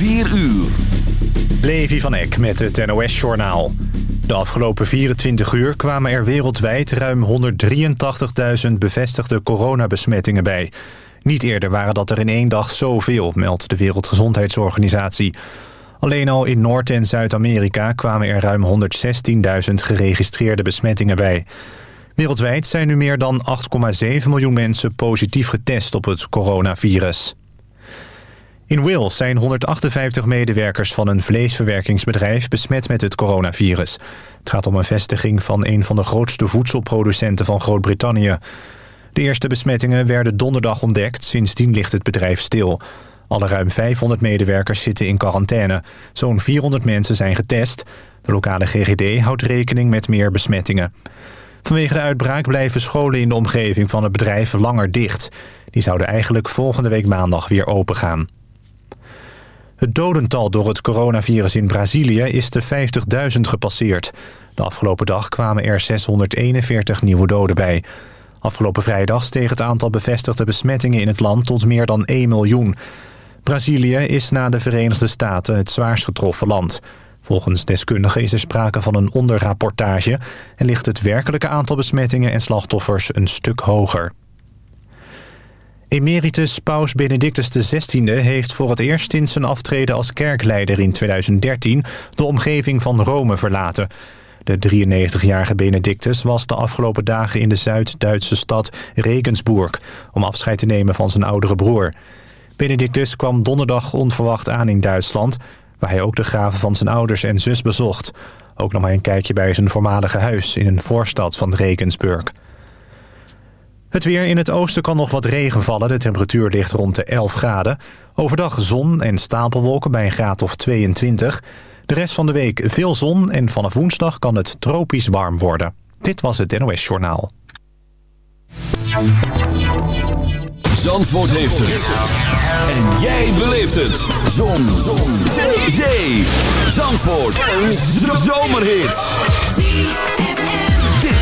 4 uur. Levi van Eck met het NOS-journaal. De afgelopen 24 uur kwamen er wereldwijd ruim 183.000 bevestigde coronabesmettingen bij. Niet eerder waren dat er in één dag zoveel, meldt de Wereldgezondheidsorganisatie. Alleen al in Noord- en Zuid-Amerika kwamen er ruim 116.000 geregistreerde besmettingen bij. Wereldwijd zijn nu meer dan 8,7 miljoen mensen positief getest op het coronavirus. In Wales zijn 158 medewerkers van een vleesverwerkingsbedrijf besmet met het coronavirus. Het gaat om een vestiging van een van de grootste voedselproducenten van Groot-Brittannië. De eerste besmettingen werden donderdag ontdekt, sindsdien ligt het bedrijf stil. Alle ruim 500 medewerkers zitten in quarantaine. Zo'n 400 mensen zijn getest. De lokale GGD houdt rekening met meer besmettingen. Vanwege de uitbraak blijven scholen in de omgeving van het bedrijf langer dicht. Die zouden eigenlijk volgende week maandag weer opengaan. Het dodental door het coronavirus in Brazilië is de 50.000 gepasseerd. De afgelopen dag kwamen er 641 nieuwe doden bij. Afgelopen vrijdag steeg het aantal bevestigde besmettingen in het land tot meer dan 1 miljoen. Brazilië is na de Verenigde Staten het zwaarst getroffen land. Volgens deskundigen is er sprake van een onderrapportage... en ligt het werkelijke aantal besmettingen en slachtoffers een stuk hoger. Emeritus paus Benedictus XVI heeft voor het eerst sinds zijn aftreden als kerkleider in 2013 de omgeving van Rome verlaten. De 93-jarige Benedictus was de afgelopen dagen in de Zuid-Duitse stad Regensburg om afscheid te nemen van zijn oudere broer. Benedictus kwam donderdag onverwacht aan in Duitsland, waar hij ook de graven van zijn ouders en zus bezocht. Ook nam hij een kijkje bij zijn voormalige huis in een voorstad van Regensburg. Het weer in het oosten kan nog wat regen vallen. De temperatuur ligt rond de 11 graden. Overdag zon en stapelwolken bij een graad of 22. De rest van de week veel zon en vanaf woensdag kan het tropisch warm worden. Dit was het NOS Journaal. Zandvoort heeft het. En jij beleeft het. Zon. zon. Zee. Zandvoort. Een zomerhit.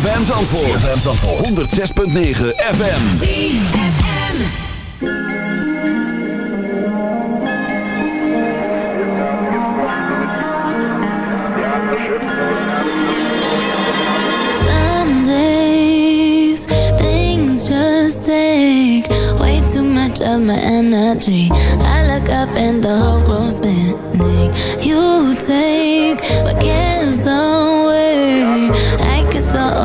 ZFM. Zandvoort. ZFM Zandvoort. 106.9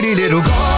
pretty little Galway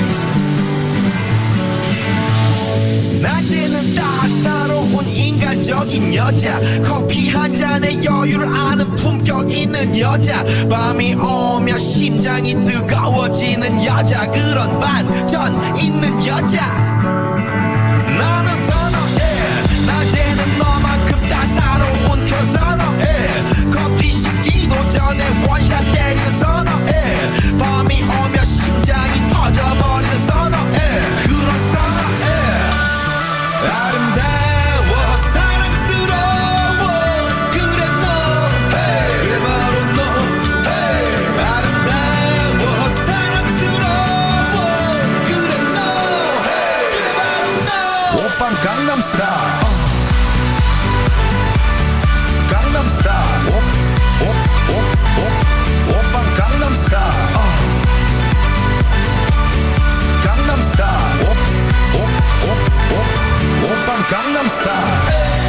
낮에는 따사로운 인간적인 여자 커피 한 잔에 여유를 아는 품격 있는 여자. 밤이 오면 심장이 뜨거워지는 여자 그런 반전 있는 여자. 나는 선어해. 낮에는 너만큼 따사로운 그 선어해 Gangnam Style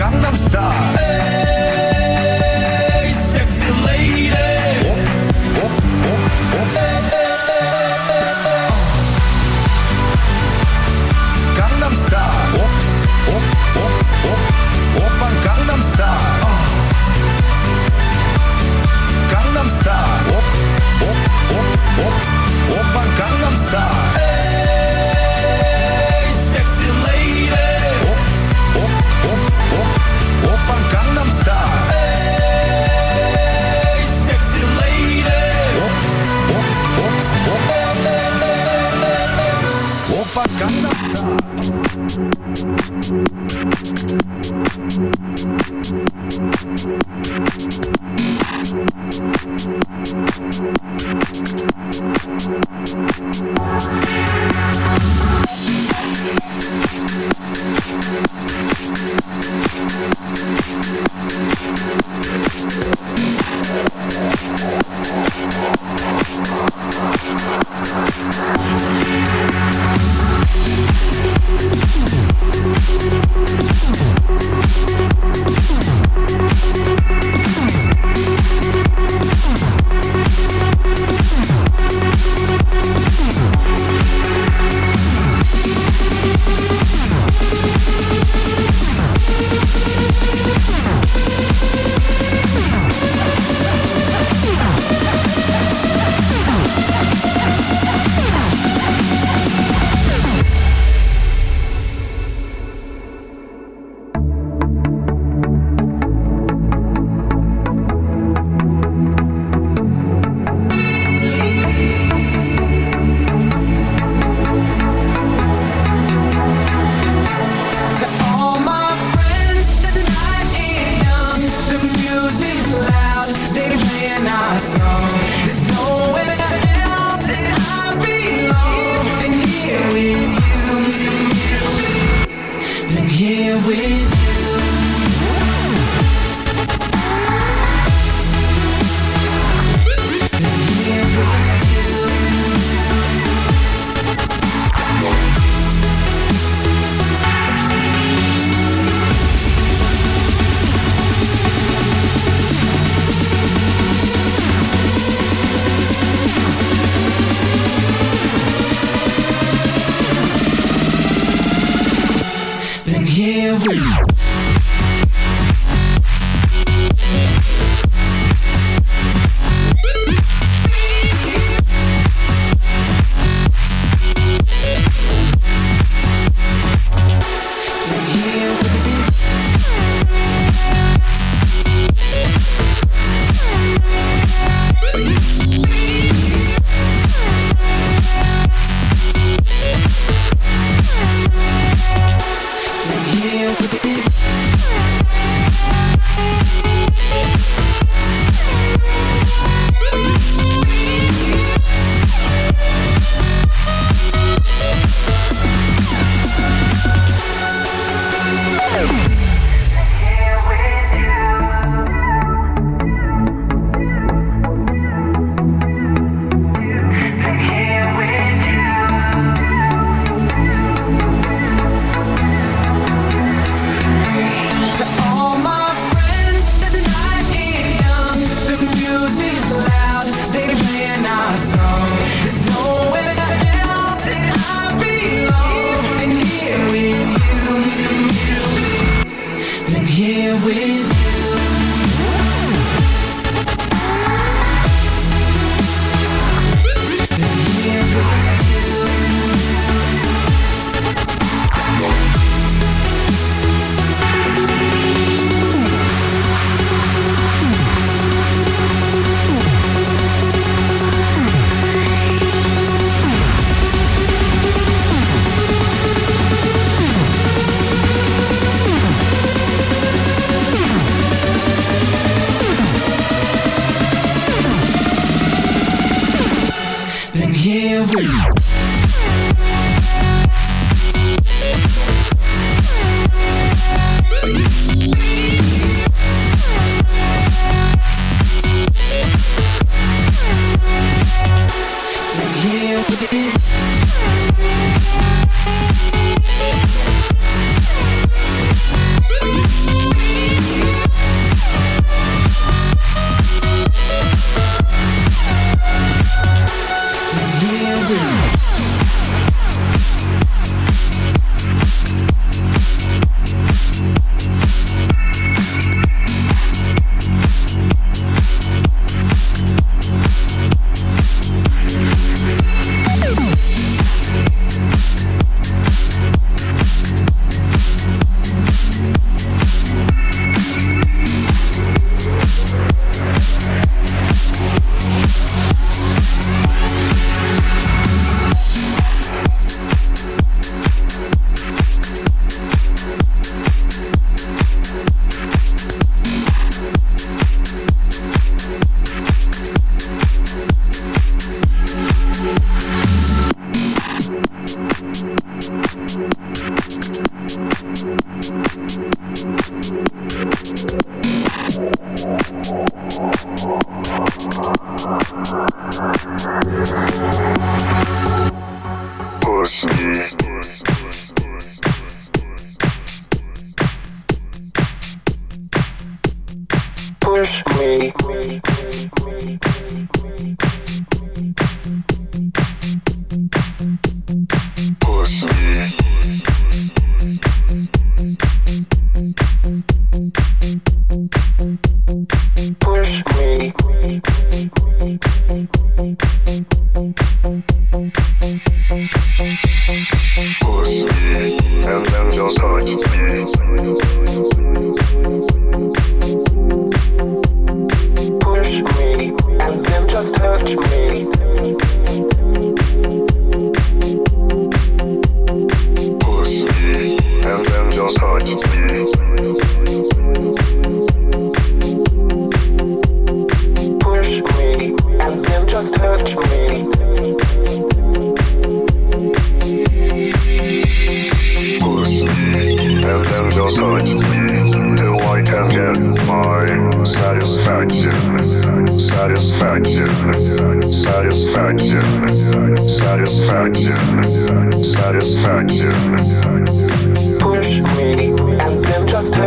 Gangnam Style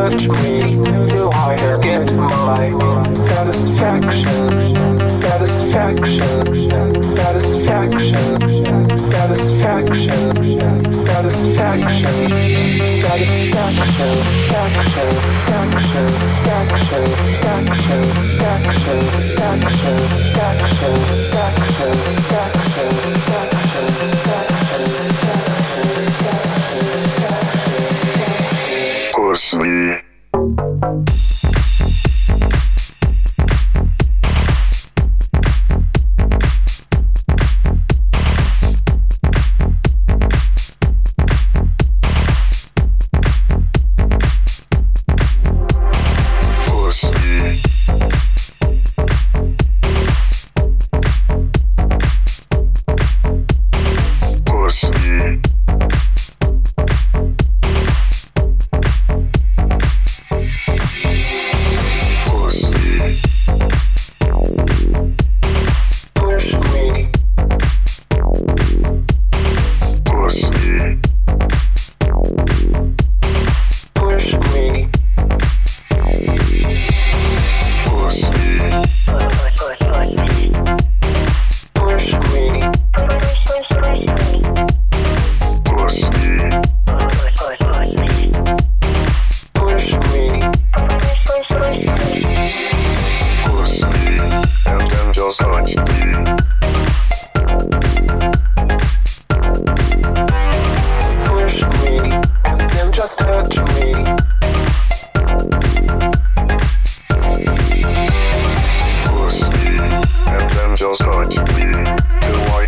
touch me Do I get my satisfaction, satisfaction, satisfaction, satisfaction, satisfaction, satisfaction, action, action, action, action, action, action, action, action, action, action, action. Ashley.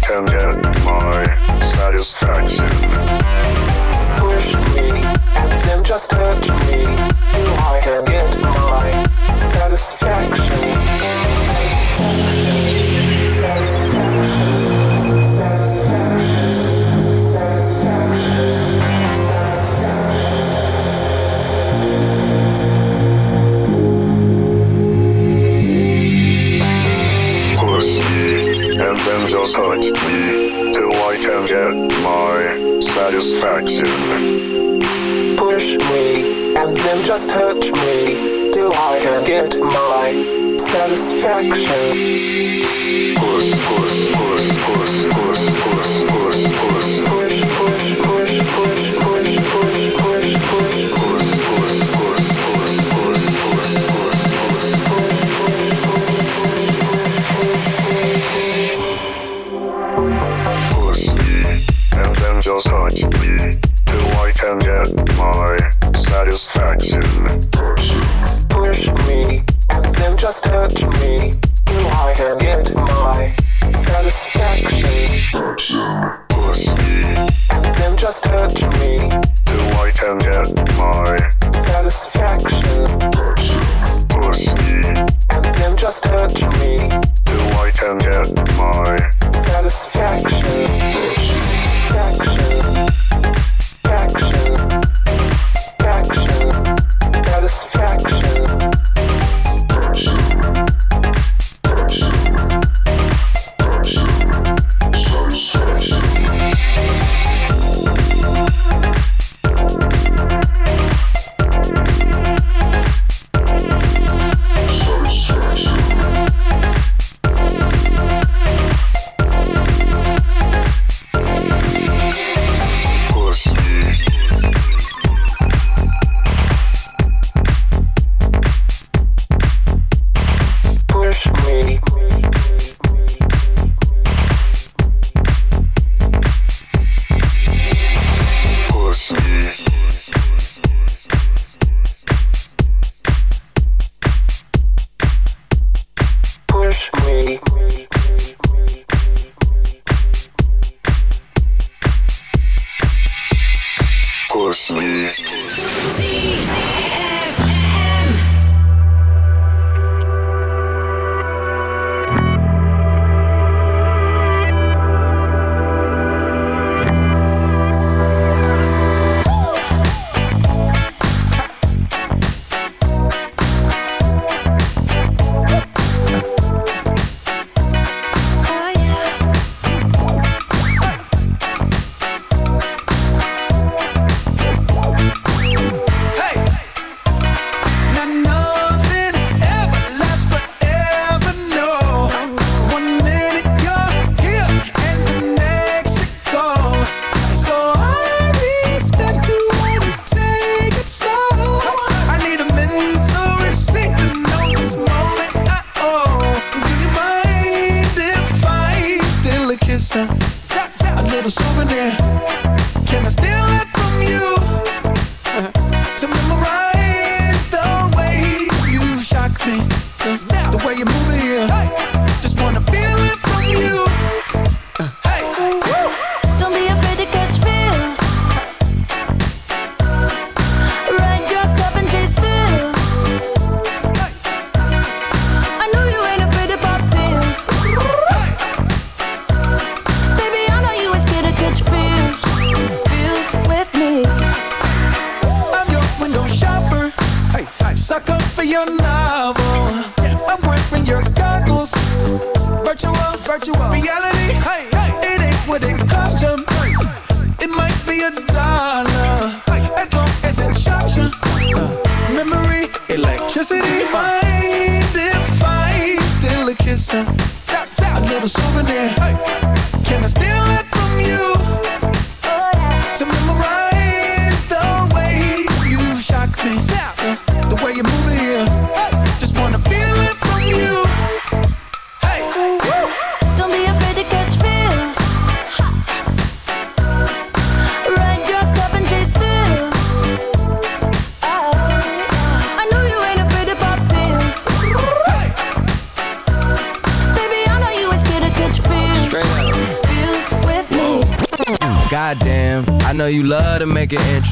Can get my satisfaction. Push me, and then just hurt me. Do I can just hurt me till I can get my satisfaction. Push, push, push, push, push, push, push, push.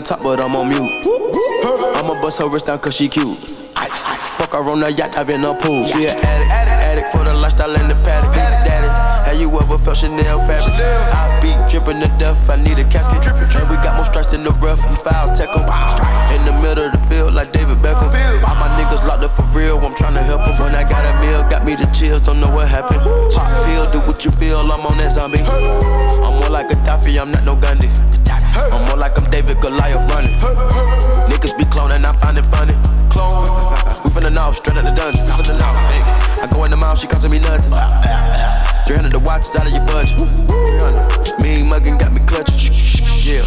Top, but I'm on mute. I'ma bust her wrist down cause she cute. Fuck her on the yacht, I've been a pool. She an addict, addict for the lifestyle in the paddock. Daddy, have you ever felt Chanel fabric? I be dripping to death, I need a casket. And we got more strikes in the rough, we foul tech 'em. In the middle of the field, like David Beckham. All my niggas locked up for real, I'm tryna help 'em. When I got a meal, got me the chills, don't know what happened. Pop what you feel, I'm on that zombie. I'm more like Gaddafi, I'm not no Gundy. I'm more like I'm David Goliath running. Niggas be cloning, I find it funny. Clone. We finna know, straight out the dungeon. I go in the mouth, she costing me nothing. 300 the watch is out of your budget. 300. Mean muggin' got me clutching. Yeah.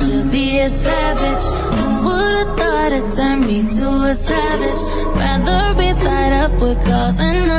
should be a savage. Who would've thought it turned me to a savage? Rather be tied up with cause and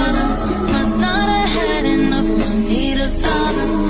bottom. Must not have had enough money to solve them.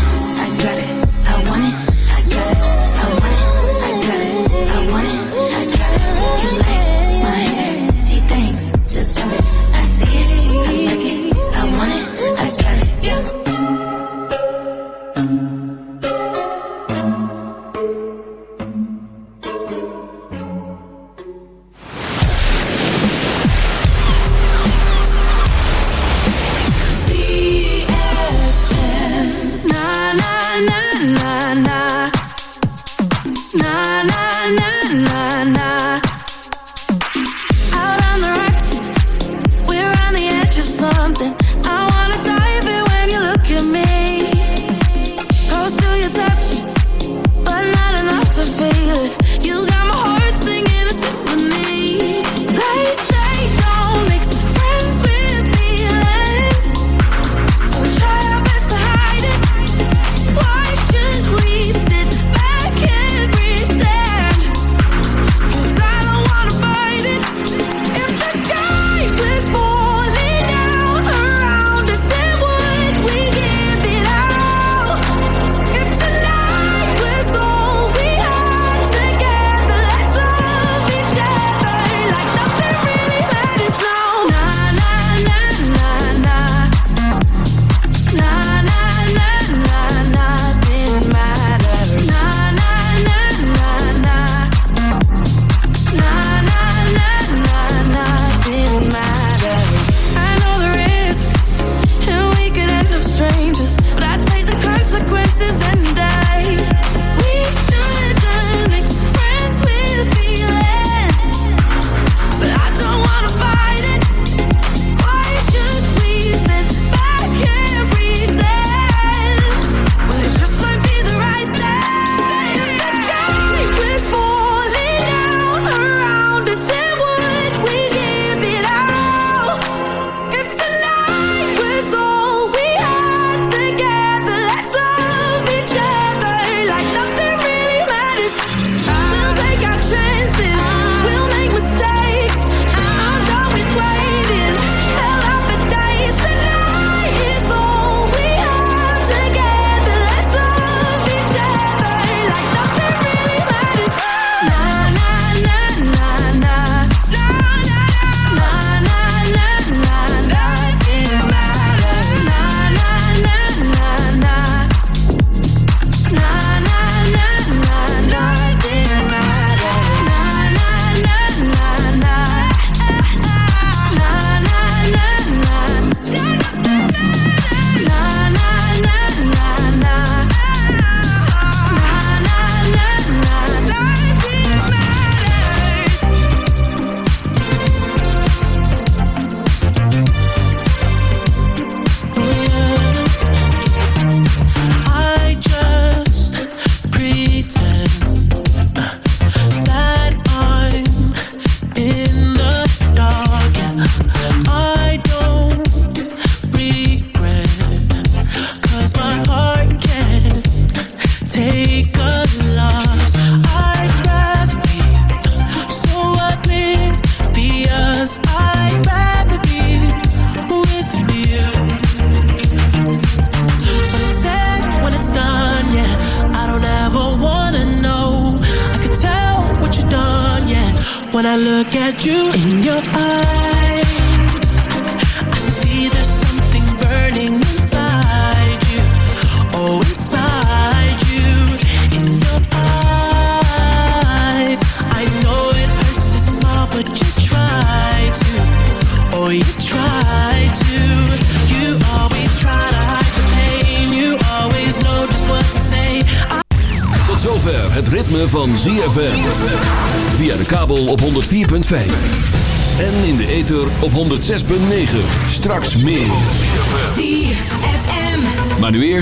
to feel it.